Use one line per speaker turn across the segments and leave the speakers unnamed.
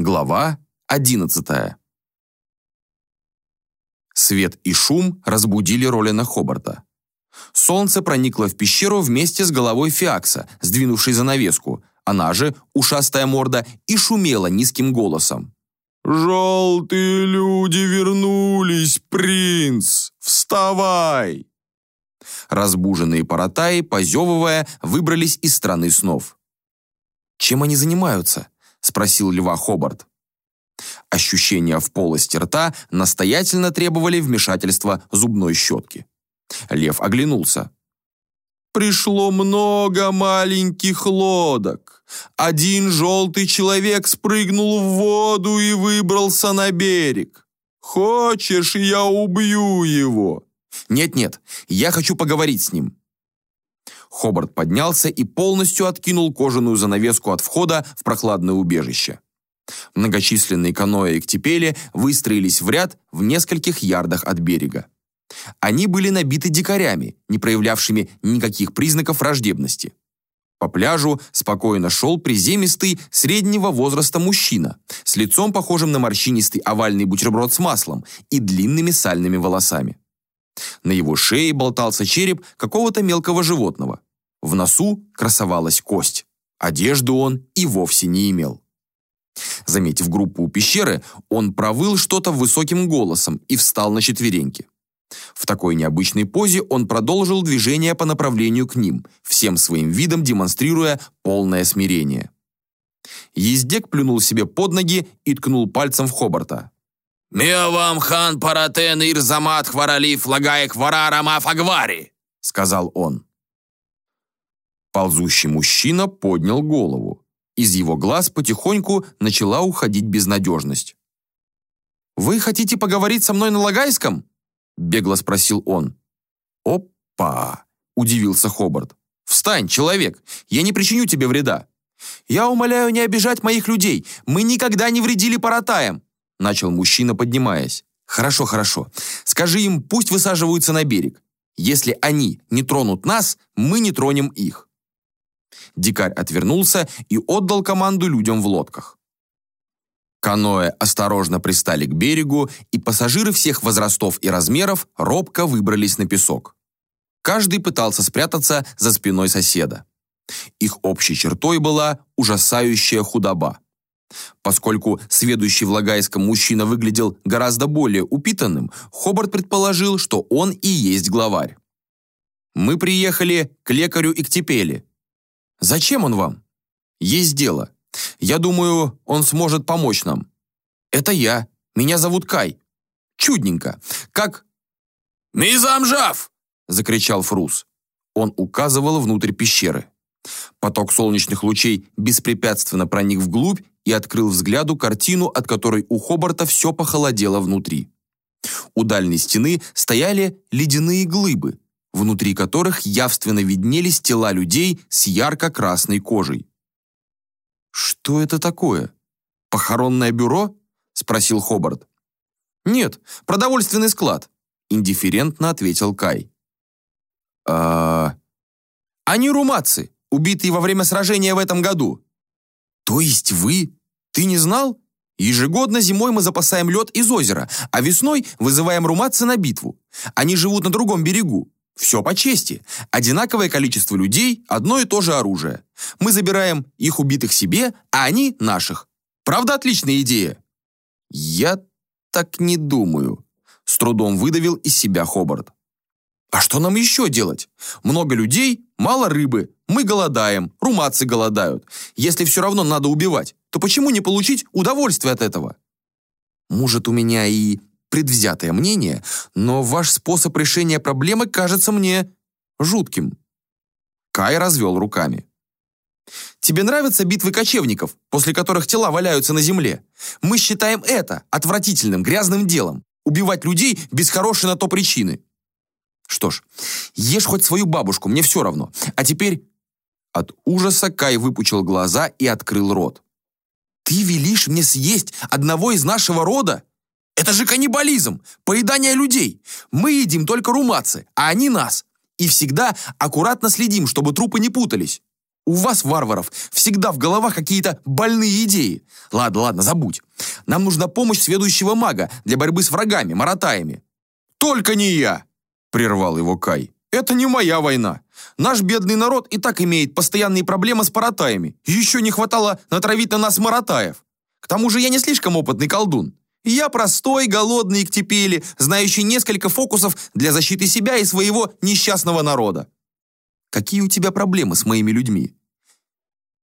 Глава 11 Свет и шум разбудили Ролина Хобарта. Солнце проникло в пещеру вместе с головой Фиакса, сдвинувшей занавеску, она же, ушастая морда, и шумела низким голосом.
«Желтые люди вернулись, принц! Вставай!»
Разбуженные паратаи, позевывая, выбрались из страны снов. «Чем они занимаются?» — спросил льва Хобарт. Ощущения в полости рта настоятельно требовали вмешательства зубной щетки. Лев оглянулся.
«Пришло много маленьких лодок. Один желтый человек спрыгнул в воду и выбрался на берег. Хочешь, я убью его?»
«Нет-нет, я хочу поговорить с ним». Хобарт поднялся и полностью откинул кожаную занавеску от входа в прохладное убежище. Многочисленные каноэ и ктепели выстроились в ряд в нескольких ярдах от берега. Они были набиты дикарями, не проявлявшими никаких признаков враждебности. По пляжу спокойно шел приземистый среднего возраста мужчина с лицом похожим на морщинистый овальный бутерброд с маслом и длинными сальными волосами. На его шее болтался череп какого-то мелкого животного. В носу красовалась кость. Одежду он и вовсе не имел. Заметив группу у пещеры, он провыл что-то высоким голосом и встал на четвереньки. В такой необычной позе он продолжил движение по направлению к ним, всем своим видом демонстрируя полное смирение. Ездек плюнул себе под ноги и ткнул пальцем в Хобарта.
«Миовам хан паратен ирзамат хваралиф лагаек варарама фагвари», — сказал он.
Ползущий мужчина поднял голову. Из его глаз потихоньку начала уходить безнадежность. «Вы хотите поговорить со мной на Лагайском?» бегло спросил он. «Опа!» – удивился Хобарт. «Встань, человек! Я не причиню тебе вреда!» «Я умоляю не обижать моих людей! Мы никогда не вредили паратаям!» Начал мужчина, поднимаясь. «Хорошо, хорошо. Скажи им, пусть высаживаются на берег. Если они не тронут нас, мы не тронем их». Дикарь отвернулся и отдал команду людям в лодках. Каноэ осторожно пристали к берегу, и пассажиры всех возрастов и размеров робко выбрались на песок. Каждый пытался спрятаться за спиной соседа. Их общей чертой была ужасающая худоба. Поскольку сведущий в Лагайском мужчина выглядел гораздо более упитанным, Хобарт предположил, что он и есть главарь. «Мы приехали к лекарю Иктепели», Зачем он вам? Есть дело. Я думаю, он сможет помочь нам. Это я. Меня зовут Кай. Чудненько. Как...
«Мизамжав!» — закричал Фрус.
Он указывал внутрь пещеры. Поток солнечных лучей беспрепятственно проник вглубь и открыл взгляду картину, от которой у Хобарта все похолодело внутри. У дальней стены стояли ледяные глыбы, внутри которых явственно виднелись тела людей с ярко-красной кожей. «Что это такое? Похоронное бюро?» – спросил Хобарт. «Нет, продовольственный склад», – индифферентно ответил Кай. «А... Они руматцы, убитые во время сражения в этом году». «То есть вы? Ты не знал? Ежегодно зимой мы запасаем лед из озера, а весной вызываем руматцы на битву. Они живут на другом берегу. Все по чести. Одинаковое количество людей, одно и то же оружие. Мы забираем их убитых себе, а они наших. Правда, отличная идея? Я так не думаю. С трудом выдавил из себя Хобарт. А что нам еще делать? Много людей, мало рыбы, мы голодаем, руматцы голодают. Если все равно надо убивать, то почему не получить удовольствие от этого? Может, у меня и предвзятое мнение, но ваш способ решения проблемы кажется мне жутким». Кай развел руками. «Тебе нравятся битвы кочевников, после которых тела валяются на земле? Мы считаем это отвратительным, грязным делом. Убивать людей без хорошей на то причины». «Что ж, ешь хоть свою бабушку, мне все равно. А теперь...» От ужаса Кай выпучил глаза и открыл рот. «Ты велишь мне съесть одного из нашего рода?» Это же каннибализм, поедание людей. Мы едим только румацы, а они нас. И всегда аккуратно следим, чтобы трупы не путались. У вас, варваров, всегда в головах какие-то больные идеи. Ладно, ладно, забудь. Нам нужна помощь следующего мага для борьбы с врагами, маратаями».
«Только не я!» – прервал его Кай. «Это не моя война. Наш бедный народ и так имеет постоянные проблемы с маратаями. Еще не хватало натравить на нас маратаев. К тому же я не слишком опытный колдун. Я простой, голодный Иктипели, знающий несколько фокусов для защиты себя и своего несчастного народа.
Какие у тебя проблемы с моими людьми?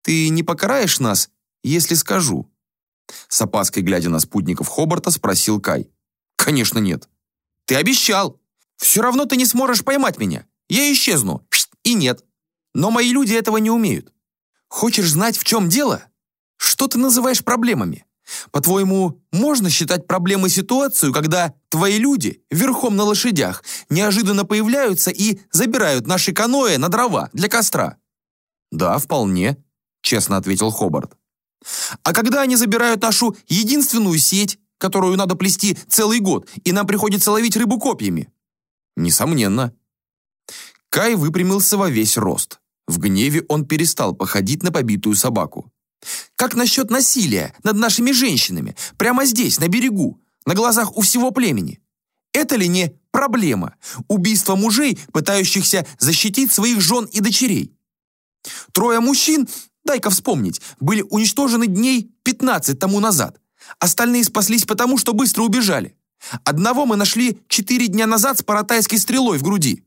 Ты не покараешь нас, если скажу?» С опаской глядя на спутников Хобарта, спросил Кай.
«Конечно нет».
«Ты обещал. Все равно ты не сможешь поймать меня. Я исчезну. И нет. Но мои люди этого не умеют. Хочешь знать, в чем дело? Что ты называешь проблемами? По-твоему, можно считать проблемой ситуацию, когда твои люди верхом на лошадях неожиданно появляются и забирают наши каноэ на дрова для костра?
Да, вполне, честно ответил Хобарт.
А когда они забирают нашу единственную сеть, которую надо плести целый год, и нам приходится ловить рыбу копьями?
Несомненно. Кай выпрямился во весь рост. В гневе он перестал походить на побитую собаку.
Как насчет насилия над нашими женщинами, прямо здесь, на берегу, на глазах у всего племени? Это ли не проблема? Убийство мужей, пытающихся защитить своих жен и дочерей. Трое мужчин, дай-ка вспомнить, были уничтожены дней 15 тому назад. Остальные спаслись потому, что быстро убежали. Одного мы нашли четыре дня назад с паратайской стрелой в груди.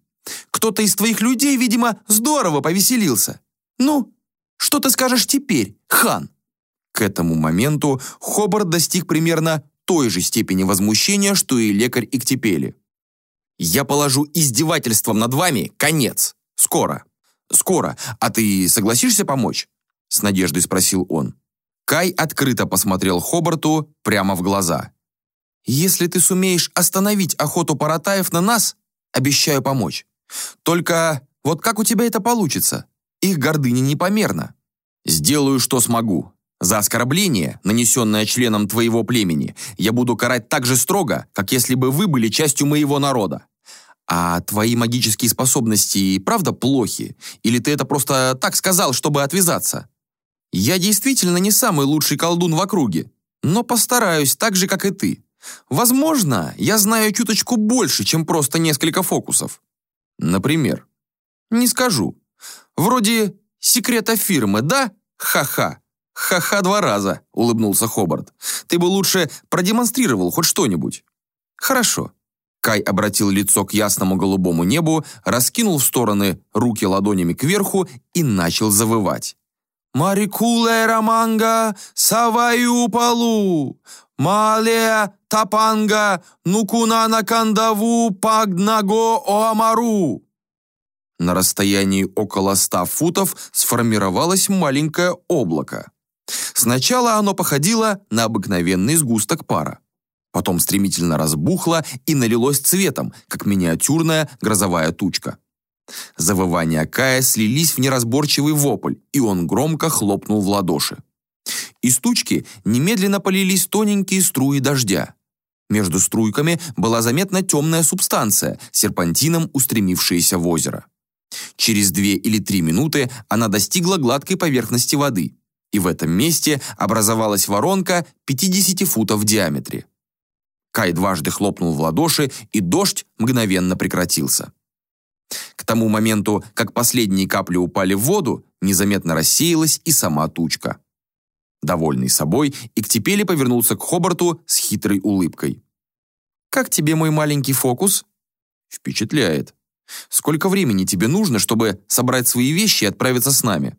Кто-то из твоих людей, видимо, здорово повеселился. Ну, что ты скажешь теперь, хан?» К этому моменту Хобарт достиг примерно той же степени возмущения, что и лекарь Иктепели. «Я положу издевательством над вами конец. Скоро. Скоро. А ты согласишься помочь?» С надеждой спросил он. Кай открыто посмотрел Хобарту прямо в глаза. «Если ты сумеешь остановить охоту паратаев на нас, обещаю помочь. Только вот как у тебя это получится? Их гордыня непомерна. Сделаю, что смогу. За оскорбление, нанесенное членом твоего племени, я буду карать так же строго, как если бы вы были частью моего народа. А твои магические способности правда плохи? Или ты это просто так сказал, чтобы отвязаться? Я действительно не самый лучший колдун в округе, но постараюсь так же, как и ты. Возможно, я знаю чуточку больше, чем просто несколько фокусов. Например. Не скажу. Вроде секрета фирмы, да? Ха-ха. Ха-ха два раза, улыбнулся Хобарт. Ты бы лучше продемонстрировал хоть что-нибудь. Хорошо. Кай обратил лицо к ясному голубому небу, раскинул в стороны руки ладонями кверху и начал завывать. «Марикуле раманга, саваю полу, мале тапанга, нукуна на кандаву, пагнаго оамару». На расстоянии около ста футов сформировалось маленькое облако. Сначала оно походило на обыкновенный сгусток пара. Потом стремительно разбухло и налилось цветом, как миниатюрная грозовая тучка. Завывания Кая слились в неразборчивый вопль, и он громко хлопнул в ладоши. Из тучки немедленно полились тоненькие струи дождя. Между струйками была заметна темная субстанция, серпантином устремившаяся в озеро. Через две или три минуты она достигла гладкой поверхности воды, и в этом месте образовалась воронка 50 футов в диаметре. Кай дважды хлопнул в ладоши, и дождь мгновенно прекратился. К тому моменту, как последние капли упали в воду, незаметно рассеялась и сама тучка. Довольный собой, Иктипели повернулся к Хобарту с хитрой улыбкой. «Как тебе мой маленький фокус?» «Впечатляет. Сколько времени тебе нужно, чтобы собрать свои вещи и отправиться с нами?»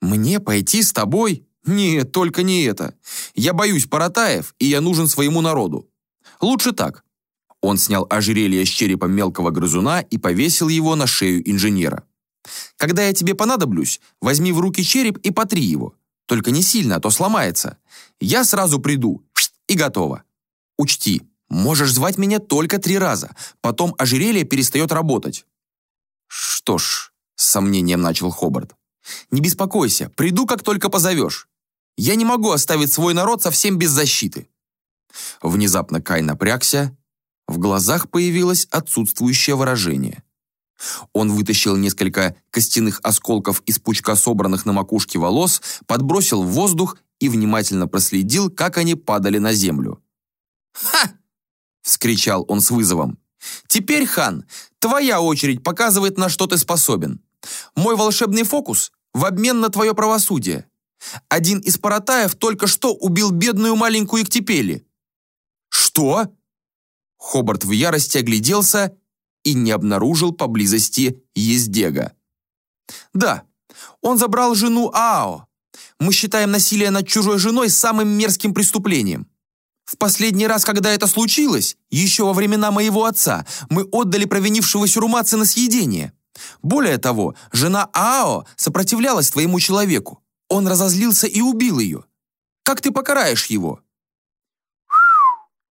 «Мне пойти с тобой? Нет, только не это. Я боюсь Паратаев, и я нужен своему народу. Лучше так. Он снял ожерелье с черепом мелкого грызуна и повесил его на шею инженера. «Когда я тебе понадоблюсь, возьми в руки череп и потри его. Только не сильно, а то сломается. Я сразу приду, и готово. Учти, можешь звать меня только три раза, потом ожерелье перестает работать». «Что ж», — с сомнением начал Хобарт, «не беспокойся, приду, как только позовешь. Я не могу оставить свой народ совсем без защиты». Внезапно Кай напрягся в глазах появилось отсутствующее выражение. Он вытащил несколько костяных осколков из пучка собранных на макушке волос, подбросил в воздух и внимательно проследил, как они падали на землю.
«Ха!» — вскричал он с вызовом. «Теперь, хан, твоя очередь показывает, на что ты способен. Мой волшебный фокус в обмен на твое правосудие. Один из паратаев только что убил бедную маленькую Иктипели».
«Что?» Хобарт в ярости огляделся и не обнаружил поблизости Ездега.
«Да, он забрал жену Ао. Мы считаем насилие над чужой женой самым мерзким преступлением. В последний раз, когда это случилось, еще во времена моего отца, мы отдали провинившегося румаца на съедение. Более того, жена Ао сопротивлялась твоему человеку. Он разозлился и убил ее. Как ты покараешь его?»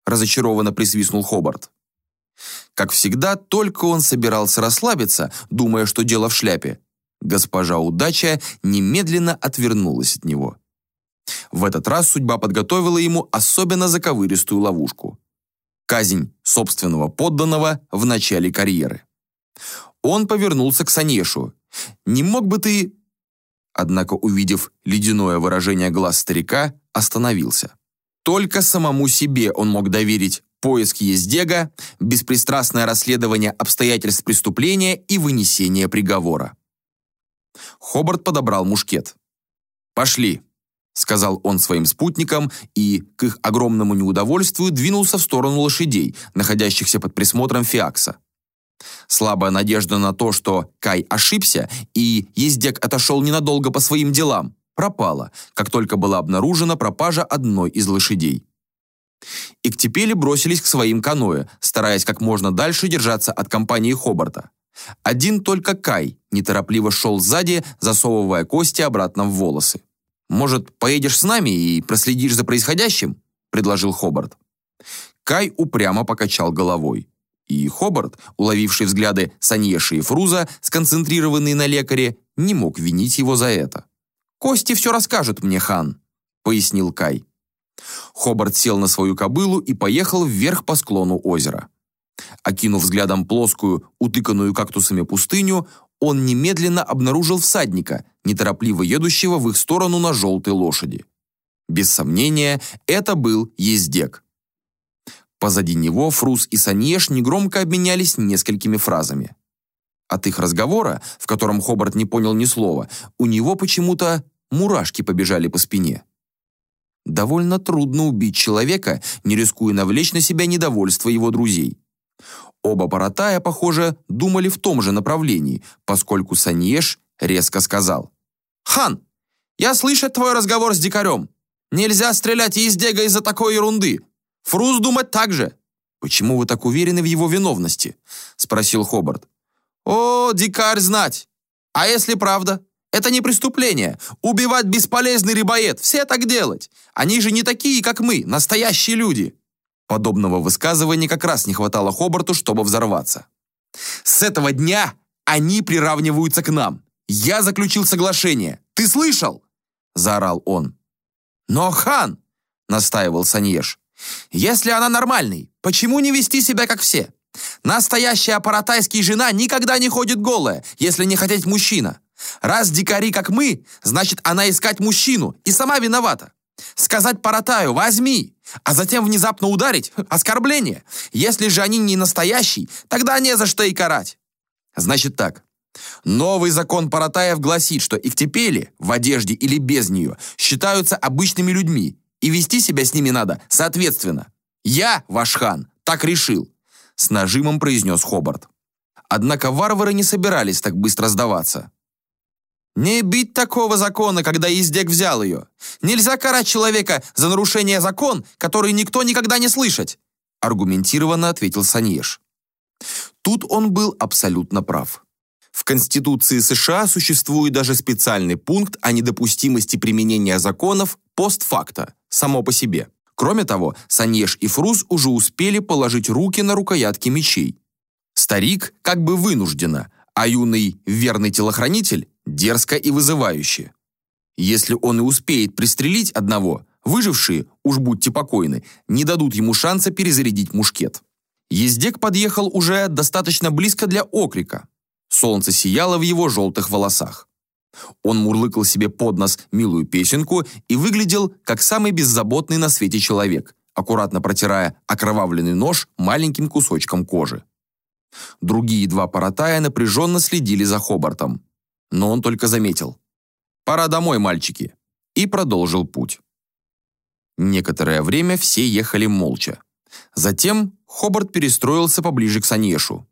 Разочарованно присвистнул Хобарт. Как всегда, только он собирался расслабиться, думая, что дело в шляпе. Госпожа Удача немедленно отвернулась от него. В этот раз судьба подготовила ему особенно заковыристую ловушку. Казнь собственного подданного в начале карьеры. Он повернулся к Санешу. «Не мог бы ты...» Однако, увидев ледяное выражение глаз старика, остановился. Только самому себе он мог доверить поиск Ездега, беспристрастное расследование обстоятельств преступления и вынесение приговора. Хобарт подобрал мушкет. «Пошли», — сказал он своим спутникам и, к их огромному неудовольствию, двинулся в сторону лошадей, находящихся под присмотром Фиакса. Слабая надежда на то, что Кай ошибся и ездек отошел ненадолго по своим делам, пропала, как только была обнаружена пропажа одной из лошадей. Иктепели бросились к своим каноэ, стараясь как можно дальше держаться от компании Хобарта. Один только Кай неторопливо шел сзади, засовывая кости обратно в волосы. «Может, поедешь с нами и проследишь за происходящим?» – предложил Хобарт. Кай упрямо покачал головой. И Хобарт, уловивший взгляды Саньеши и Фруза, сконцентрированные на лекаре, не мог винить его за это. «Кости все расскажут мне, хан», — пояснил Кай. Хобарт сел на свою кобылу и поехал вверх по склону озера. Окинув взглядом плоскую, утыканную кактусами пустыню, он немедленно обнаружил всадника, неторопливо едущего в их сторону на желтой лошади. Без сомнения, это был ездек. Позади него Фрус и Саньеш негромко обменялись несколькими фразами. От их разговора, в котором Хобарт не понял ни слова, у него почему-то мурашки побежали по спине. Довольно трудно убить человека, не рискуя навлечь на себя недовольство его друзей. Оба Паратая, похоже, думали в том же направлении, поскольку Саньеш резко сказал. «Хан, я слышу твой разговор с дикарем. Нельзя стрелять из дега из-за такой ерунды. Фрус думать так же». «Почему вы так уверены в его виновности?» – спросил Хобарт. «О, дикарь знать! А если правда? Это не преступление. Убивать бесполезный рыбоед. Все так делать. Они же не такие, как мы, настоящие люди». Подобного высказывания как раз не хватало Хобарту, чтобы взорваться. «С этого дня они приравниваются к нам. Я заключил соглашение. Ты слышал?» Заорал он. «Но, хан!» настаивал Саньеш. «Если она нормальный, почему не вести себя как все? Настоящая аппаратайская жена никогда не ходит голая, если не хотеть мужчина. Раз дикари, как мы, значит, она искать мужчину и сама виновата. Сказать Паратаю «возьми», а затем внезапно ударить – оскорбление. Если же они не настоящий, тогда не за что и карать. Значит так. Новый закон Паратаев гласит, что Иктепели, в одежде или без нее, считаются обычными людьми, и вести себя с ними надо соответственно. Я, ваш хан, так решил, с нажимом произнес Хобарт. Однако варвары не собирались так быстро сдаваться. Не бить такого закона, когда ездек взял ее. Нельзя карать человека за нарушение закон, который никто никогда не слышать, аргументированно ответил Саньеш. Тут он был абсолютно прав. В Конституции США существует даже специальный пункт о недопустимости применения законов постфакта, само по себе. Кроме того, Саньеш и Фрус уже успели положить руки на рукоятки мечей. Старик как бы вынужденно, а юный верный телохранитель дерзко и вызывающе. Если он и успеет пристрелить одного, выжившие, уж будьте покойны, не дадут ему шанса перезарядить мушкет. Ездек подъехал уже достаточно близко для окрика. Солнце сияло в его желтых волосах. Он мурлыкал себе под нос милую песенку и выглядел как самый беззаботный на свете человек, аккуратно протирая окровавленный нож маленьким кусочком кожи. Другие два паратая напряженно следили за Хобартом. Но он только заметил. «Пора домой, мальчики!» и продолжил путь. Некоторое время все ехали молча. Затем Хобарт перестроился поближе к Санешу.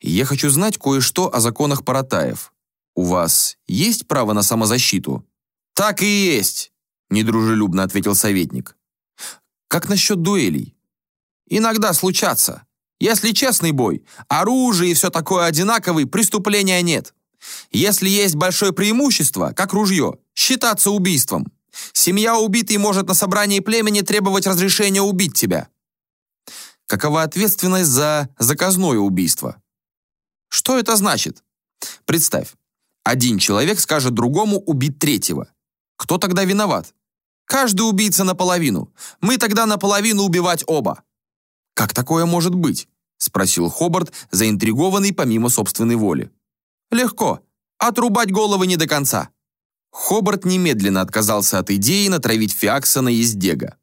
«Я хочу знать кое-что о законах Паратаев. У вас есть право на самозащиту?»
«Так и есть», – недружелюбно ответил советник.
«Как насчет дуэлей?»
«Иногда случатся. Если честный бой, оружие и все такое одинаковое, преступления нет. Если есть большое преимущество, как ружье, считаться убийством. Семья убитой может на собрании племени требовать разрешения убить тебя.
Какова ответственность за заказное убийство?
Что это значит?
Представь, один человек скажет другому убить третьего. Кто тогда виноват?
Каждый убийца наполовину. Мы тогда наполовину убивать оба.
Как такое может быть? Спросил Хобарт, заинтригованный помимо собственной воли.
Легко. Отрубать головы не до конца.
Хобарт немедленно отказался от идеи натравить Фиакса на Ездега.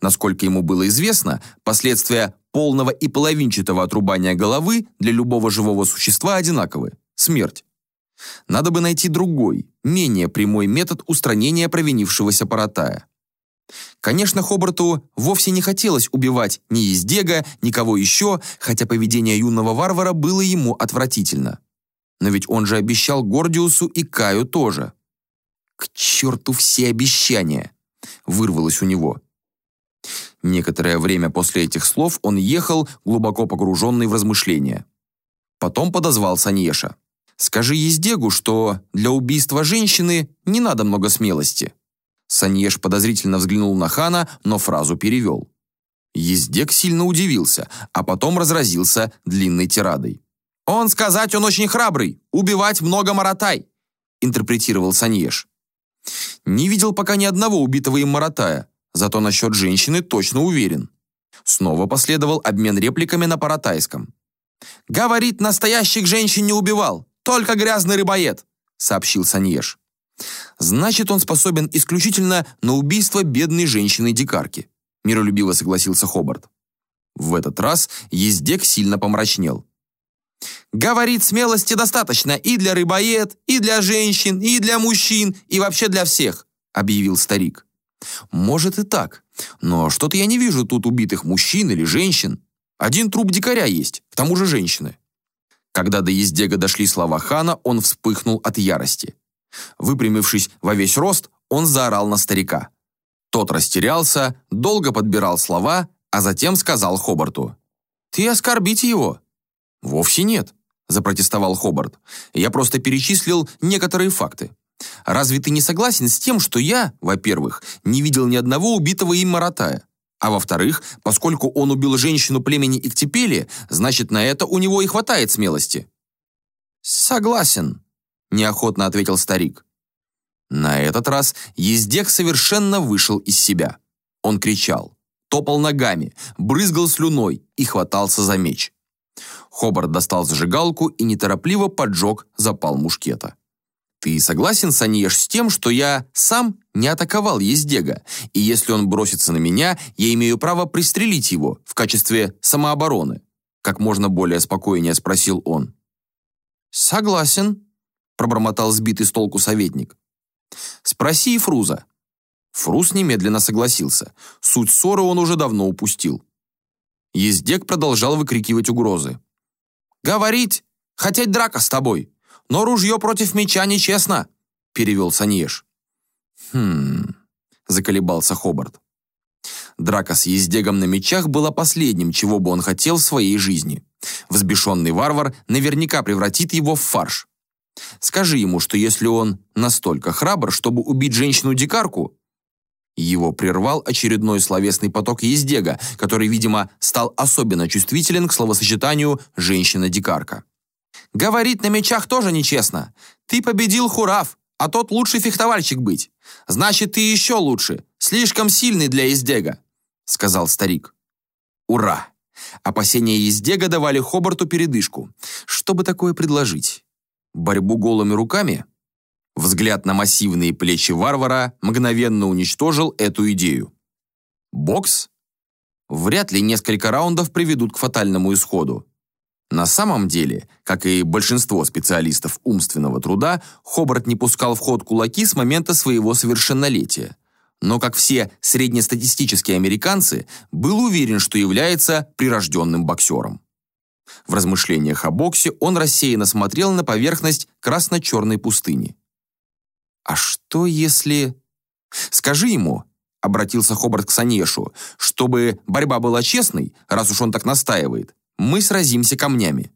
Насколько ему было известно, последствия полного и половинчатого отрубания головы для любого живого существа одинаковы – смерть. Надо бы найти другой, менее прямой метод устранения провинившегося Паратая. Конечно, Хобарту вовсе не хотелось убивать ни Ездега, никого еще, хотя поведение юного варвара было ему отвратительно. Но ведь он же обещал Гордиусу и Каю тоже. «К черту все обещания!» — вырвалось у него. Некоторое время после этих слов он ехал, глубоко погруженный в размышления. Потом подозвал Саньеша. «Скажи Ездегу, что для убийства женщины не надо много смелости». Саньеш подозрительно взглянул на хана, но фразу перевел. Ездег сильно удивился, а потом разразился длинной тирадой.
«Он сказать, он очень храбрый, убивать много маратай», интерпретировал Саньеш.
Не видел пока ни одного убитого им Маратая, зато насчет женщины точно уверен. Снова последовал обмен репликами на паратайском.
«Говорит, настоящих женщин не убивал, только грязный рыбоед», сообщил Саньеш.
«Значит, он способен исключительно на убийство бедной женщины-дикарки», миролюбиво согласился Хобарт. В этот раз Ездек сильно помрачнел.
Говорит, смелости достаточно и для рыбоед, и для женщин, и для мужчин, и вообще для всех», — объявил старик.
«Может и так, но что-то я не вижу тут убитых мужчин или женщин. Один труп дикаря есть, к тому же женщины». Когда до Ездега дошли слова хана, он вспыхнул от ярости. Выпрямившись во весь рост, он заорал на старика. Тот растерялся, долго подбирал слова, а затем сказал Хобарту. «Ты оскорбите его». «Вовсе нет запротестовал Хобарт. «Я просто перечислил некоторые факты. Разве ты не согласен с тем, что я, во-первых, не видел ни одного убитого им Маратая? А во-вторых, поскольку он убил женщину племени Иктипели, значит, на это у него и хватает смелости».
«Согласен», – неохотно ответил старик.
На этот раз Ездек совершенно вышел из себя. Он кричал, топал ногами, брызгал слюной и хватался за меч. Хобарт достал зажигалку и неторопливо поджег запал мушкета. «Ты согласен, Саньеш, с тем, что я сам не атаковал Ездега, и если он бросится на меня, я имею право пристрелить его в качестве самообороны?» Как можно более спокойнее спросил он.
«Согласен», – пробормотал сбитый с толку советник.
«Спроси и Фруза». Фруз немедленно согласился. Суть ссоры он уже давно упустил. Ездек продолжал выкрикивать угрозы.
«Говорить, хотеть драка с тобой, но ружье против меча нечестно», — перевел Саньеш.
«Хм...» — заколебался Хобарт. Драка с ездегом на мечах была последним, чего бы он хотел в своей жизни. Взбешенный варвар наверняка превратит его в фарш. Скажи ему, что если он настолько храбр, чтобы убить женщину-дикарку, его прервал очередной словесный поток Ездега, который, видимо, стал особенно чувствителен к словосочетанию «женщина-дикарка».
«Говорить на мечах тоже нечестно. Ты победил Хурав, а тот лучший фехтовальщик быть. Значит, ты еще лучше, слишком сильный для Ездега», — сказал старик.
«Ура! Опасения Ездега давали Хобарту передышку. Что бы такое предложить? Борьбу голыми руками? Взгляд на массивные плечи варвара мгновенно уничтожил эту идею. Бокс? Вряд ли несколько раундов приведут к фатальному исходу. На самом деле, как и большинство специалистов умственного труда, Хобарт не пускал в ход кулаки с момента своего совершеннолетия. Но, как все среднестатистические американцы, был уверен, что является прирожденным боксером. В размышлениях о боксе он рассеянно смотрел на поверхность красно-черной пустыни. «А что если...» «Скажи ему», — обратился Хобарт к Санешу, «чтобы борьба была честной, раз уж он так настаивает, мы сразимся камнями».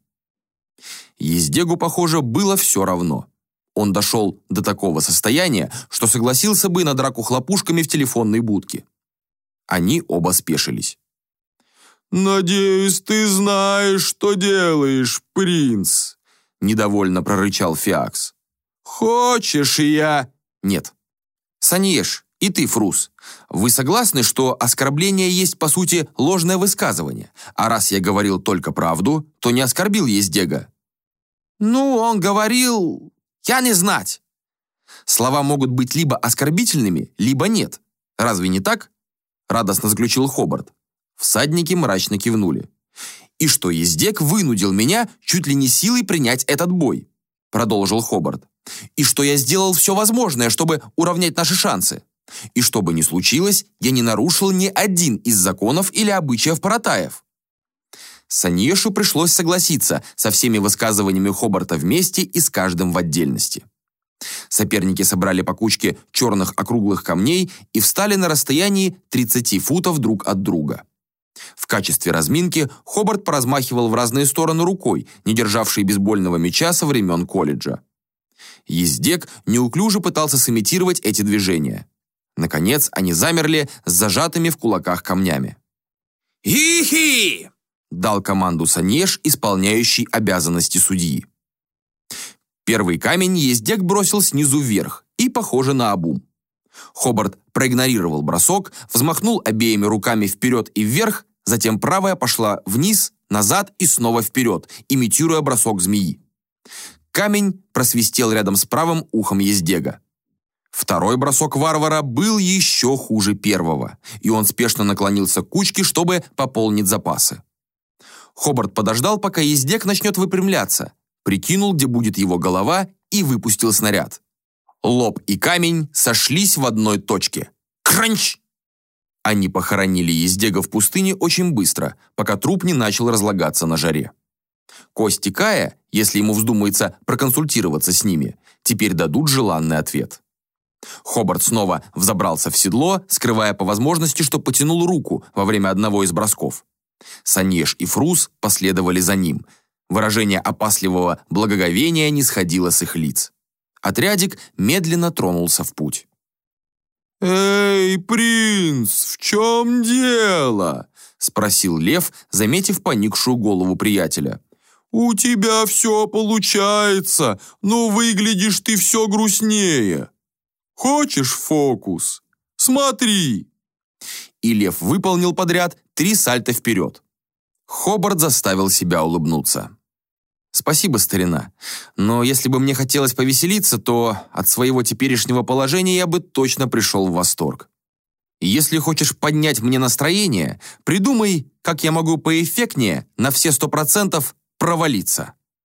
Ездегу, похоже, было все равно. Он дошел до такого состояния, что согласился бы на драку хлопушками в телефонной будке. Они оба спешились.
«Надеюсь, ты знаешь, что делаешь, принц», — недовольно прорычал Фиакс. «Хочешь, я...»
«Нет». «Саньеш, и ты, Фрус, вы согласны, что оскорбление есть, по сути, ложное высказывание? А раз я говорил только правду, то не оскорбил Ездега?»
«Ну, он говорил... Я не знать».
Слова могут быть либо оскорбительными, либо нет. Разве не так? Радостно заключил Хобарт. Всадники мрачно кивнули. «И что Ездек вынудил меня чуть ли не силой принять этот бой?» Продолжил Хобарт. «И что я сделал все возможное, чтобы уравнять наши шансы? И что бы ни случилось, я не нарушил ни один из законов или обычаев Паратаев?» Саньешу пришлось согласиться со всеми высказываниями Хобарта вместе и с каждым в отдельности. Соперники собрали по кучке черных округлых камней и встали на расстоянии 30 футов друг от друга. В качестве разминки Хобарт поразмахивал в разные стороны рукой, не державшей бейсбольного мяча со времен колледжа. Ездек неуклюже пытался сымитировать эти движения. Наконец они замерли с зажатыми в кулаках камнями.
«Хи-хи!»
— дал команду Санеш, исполняющий обязанности судьи. Первый камень Ездек бросил снизу вверх и, похоже, на обум. Хобарт проигнорировал бросок, взмахнул обеими руками вперед и вверх, затем правая пошла вниз, назад и снова вперед, имитируя бросок змеи. Камень просвистел рядом с правым ухом Ездега. Второй бросок варвара был еще хуже первого, и он спешно наклонился к кучке, чтобы пополнить запасы. Хобарт подождал, пока Ездек начнет выпрямляться, прикинул, где будет его голова, и выпустил снаряд. Лоб и камень сошлись в одной точке. Кранч! Они похоронили Ездега в пустыне очень быстро, пока труп не начал разлагаться на жаре. Кости Кая, если ему вздумается проконсультироваться с ними, теперь дадут желанный ответ. Хобарт снова взобрался в седло, скрывая по возможности, что потянул руку во время одного из бросков. Санеш и Фрус последовали за ним. Выражение опасливого благоговения не сходило с их лиц. Отрядик медленно тронулся в путь.
«Эй, принц, в чем дело?» — спросил Лев, заметив поникшую голову приятеля. «У тебя все получается, но выглядишь ты все грустнее. Хочешь фокус? Смотри!»
И Лев выполнил подряд три сальта вперед. Хобарт заставил себя улыбнуться. «Спасибо, старина. Но если бы мне хотелось повеселиться, то от своего теперешнего положения я бы точно пришел в восторг. Если хочешь поднять мне настроение, придумай, как я могу поэффектнее на все сто процентов провалиться».